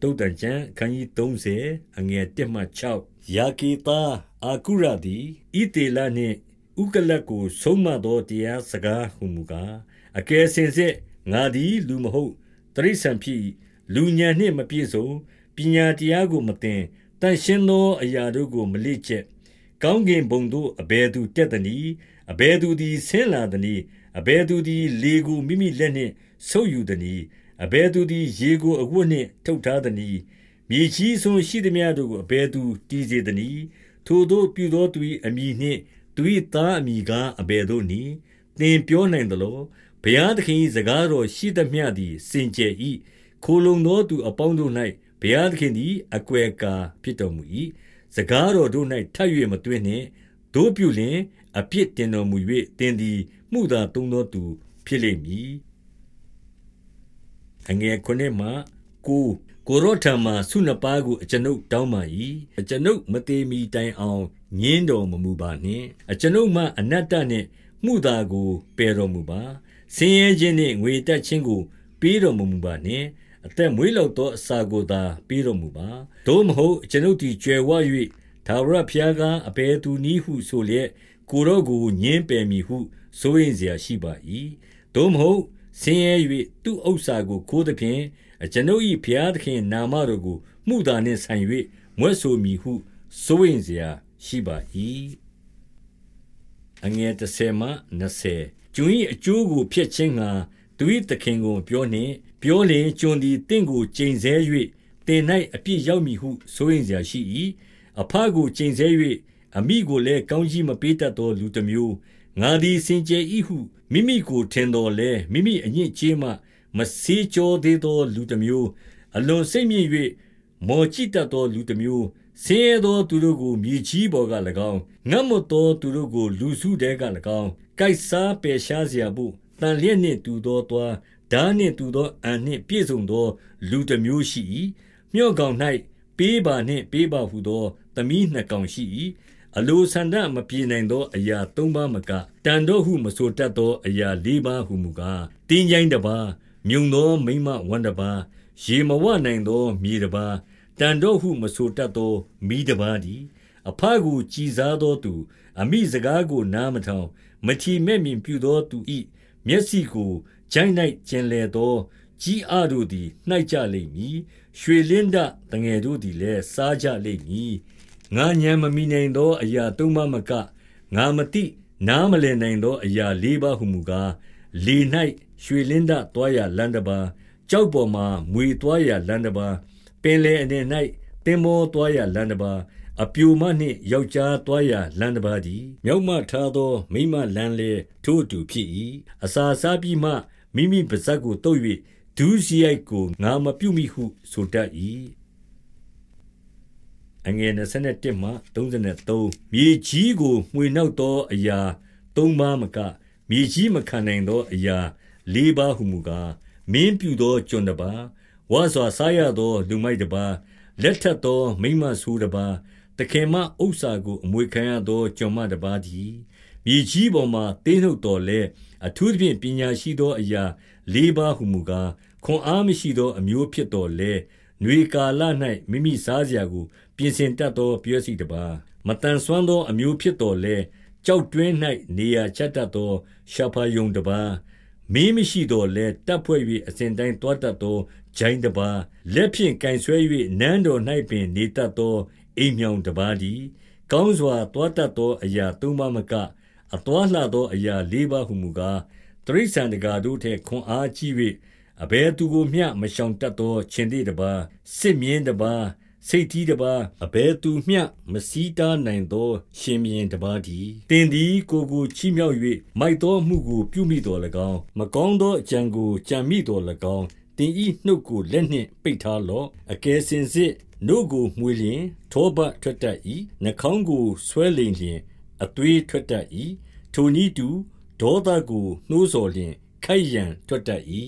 တုတ်တန်ကျမ်းအခန်းကြီး30အငယ်1မှ6ယာကေတာအာကုရသည်ဣတေလနှင့်ဥကလတ်ကို ဆုံးမသောတရားစကားဟုမူကားအကယ်စင်စစ်ငါသည်လူမဟုတ်တရိษံဖြစ်လူညံနှင့်မပြည့်စုံပညာတရားကိုမသင်တန်ရှင်းသောအရာတို့ကိုမလေ့ကျက်ကောင်းကင်ဘုံသို့အဘယ်သူတက်သနည်းအဘယ်သူသည်ဆင်းလာသနည်းအဘယ်သူသည် လေကိုမိမိလက်နှင့်ဆုပ်ယူသနည်း အဘယ်သူသည် ရေကိုအဝတ်နှင့် ထုတ်ထားသနည်း မြေကြီးဆုံးရှိသည်များတို့ကို အဘယ်သူတည်စေသနည်း ထိုတို့ပြုသောသူ၏အမိနှင့် သူ၏သားအမိကား အဘယ်သို့နည်း သင်ပြောနိုင်သလော ဘုရားသခင်၏စကားတော်ရှိသမျှသည် စင်ကြယ်၏ခိုလုံသောသူအပေါင်းတို့၌ဘုရားသခင်သည် အကွယ်ကာဖြစ်တော်မူ၏စကားတော်တို့၌ထပ်၍မတွင်နှင့်တို့ပြုလျင် အပြစ်တင်တော်မူ၍တင်သည်မှုသာတုံးသောသူ ဖြစ်လိမ့်မည် အငယ်ခုနှစ်မှကိုကိုရောထံမှဆုနှစ်ပါးကိုအကျွန်ုပ်တောင်းပါ၏အကျွန်ုပ်မသေးမီတိုင်အောင်ညင်းတော်မမူပါနှင့်အကျွန်ုပ်မှအနတ္တနှင့်မှုသာကိုပယ်တော်မူပါဆင်းရဲခြင်းနှင့်ငွေတက်ခြင်းကိုပေးတော်မမူပါနှင့်အသက်မွေးလောက်သောအစာကိုသာပေးတော်မူပါသို့မဟုတ်ကျွန်ုပ်သည်ကြွယ်ဝ၍သာဝရဖျားကအဘယ်သူနည်းဟုဆိုလျက်ကိုရောကိုညင်းပယ်မည်ဟုစိုးရင်เสียရှိပါ၏သို့မဟုတ် ဆင်းရဲ၍သူ့ဥစ္စာကိုခိုးသဖြင့်အကျွန်ုပ်၏ဘုရားသခင်နာမတော်ကိုမှုသာနှင့်ဆိုင်၍မွဲ့ဆိုမိဟုစိုးရင်စရာရှိပါ၏အငယ်30မှ20ကျွန်၏အကျိုးကိုဖျက်ခြင်းငှာသူ၏သခင်ကိုပြောနှင့် ပြောလျင်ကျွန်သည်တင့်ကိုကျိန်ဆဲ၍တင်၌အပြစ်ရောက်မည်ဟုစိုးရင်စရာရှိ၏အဖကိုကျိန်ဆဲ၍အမိကိုလည်းကောင်းကြီးမပေးတတ်သောလူတစ်မျိုးငါသည်စင်ကြယ်၏ဟု မိမိကိုထင်တော်လဲမိမိအညစ်အကြေးမှမစေးကြောသေးသောလူတစ်မျိုးအလွန်စိတ်မြင့်၍မော်ကြည့်တတ်သောလူတစ်မျိုးဆင်းရဲသောသူတို့ကိုမြေကြီးပေါ်က၎င်းငတ်မတ်သောသူတို့ကိုလူစုတဲက၎င်းကိုက်စားပယ်ရှားเสียဖို့တန်လျက်နှင့်တူသောသွားဓာနှင့်တူသောအန်နှင့်ပြည့်စုံသောလူတစ်မျိုးရှိ၏မြော့ကောင်၌ပေးပါနှင့်ပေးပါဟုသောသမီးနှစ်ကောင်ရှိ၏ အလိုဆန္ဒမပြေနိုင်သော အရာသုံးပါးမကတန်တော့ဟုမဆိုတတ်သော အရာလေးပါးဟုမူကားတင်းကြိုင်းတပါမြုံသောမိမဝန္တပါရေမဝနိုင်သောမြေတပါတန်တော့ဟုမဆိုတတ်သောမိတပါသည်အဖကိုကြည်စားသောသူ အမိစကားကိုနားမထောင်မထီမဲ့မြင်ပြုသောသူဤမျက်စိကိုဂျိုင်း၌ကျင်လေသောကြီးအားတို့သည်နှိုက်ကြလိမ့်မည်ရွှေလင်းဒတငယ်တို့သည်လည်းစားကြလိမ့်မည် ငါညံမမိနိုင်သော အရာသုံးပါးမကငါမတိနားမလည်နိုင်သော အရာလေးပါးဟုမူကားလေ၌ရွှေလင်းဒတွားရလန်တပါကြောက်ပေါ်မှမွေတွားရလန်တပါပင်လေအနေ၌တင်မောတွားရလန်တပါအပြိုမနှင့်ယောက်ျားတွားရလန်တပါသည်မြောက်မှထားသောမိမလန်လေထို့အတူဖြစ်၏အစာစားပြီးမှမိမိပါဇက်ကိုတုပ်၍ဒုစရိုက်ကိုငါမပြုမိဟုဆိုတတ်၏ အငယ်21မှ33မြေကြီးကိုမှွေနောက်သောအရာသုံးပါးမကမြေကြီးမခံနိုင်သောအရာလေးပါးဟုမူကားမင်းပြုသောကျွန်တပါဝါစွာစားရသော လူမိုက်တပါလက်ထက်သောမိမဆူတပါတခင်မဥစ္စာကိုအမွေခံရသောကျွန်မတပါးသည်မြေကြီးပေါ်မှတင်းနှုတ်တော်လဲအထူးသဖြင့်ပညာရှိသောအရာလေးပါးဟုမူကားခွန်အားမရှိသောအမျိုးဖြစ်တော်လဲ ຫນွေကာလ၌မိမိစားစရာကိုပြင်ဆင်တတ်သောပျက်စီတပါမတန်ဆွမ်းသောအမျိုးဖြစ်တော်လဲကြောက်တွင်း၌နေရာချတတ်သောရှာဖာယုံတပါမင်းမရှိတော်လဲတပ်ဖွဲ့၍အစဉ်တိုင်းတွားတတ်သောဂျိုင်းတပါလက်ဖြင့်ကင်ဆွဲ၍နန်းတော်၌ပင်နေတတ်သောအိမ်မြောင်တပါသည်ကောင်းစွာတွားတတ်သောအရာသုံးပါးမကအသွာလှသောအရာလေးပါးဟုမူကားတရိษံတကာတို့ထက်ခွန်အားကြီး၍ အဘယ်သူကိုမျှမရှောင်တတ်သောခြင်းသေးတပါစစ်မြင်းတပါစိတ်ကြီးတပါအဘယ်သူမျှမစည်းတားနိုင်သော ရှင်မြင်းတပါဒီတင်သည်ကိုကိုချီးမြှောက်၍မိုက်သောမှုကိုပြုမိတော်၎င်းမကောင်းသောအကြံကိုကြံမိတော်၎င်းတင်ဤနှုတ်ကိုလက်နှင့်ပိတ်ထားလော့အကယ်စင်စစ်နှုတ်ကိုမှွေလျင်ထောဘထွက်တတ်၏နှာခေါင်းကိုဆွဲလိမ်လျင်အသွေးထွက်တတ်၏ထိုနည်းတူဒေါသကိုနှိုးဆော်လျင်ခိုက်ရန်ထွက်တတ်၏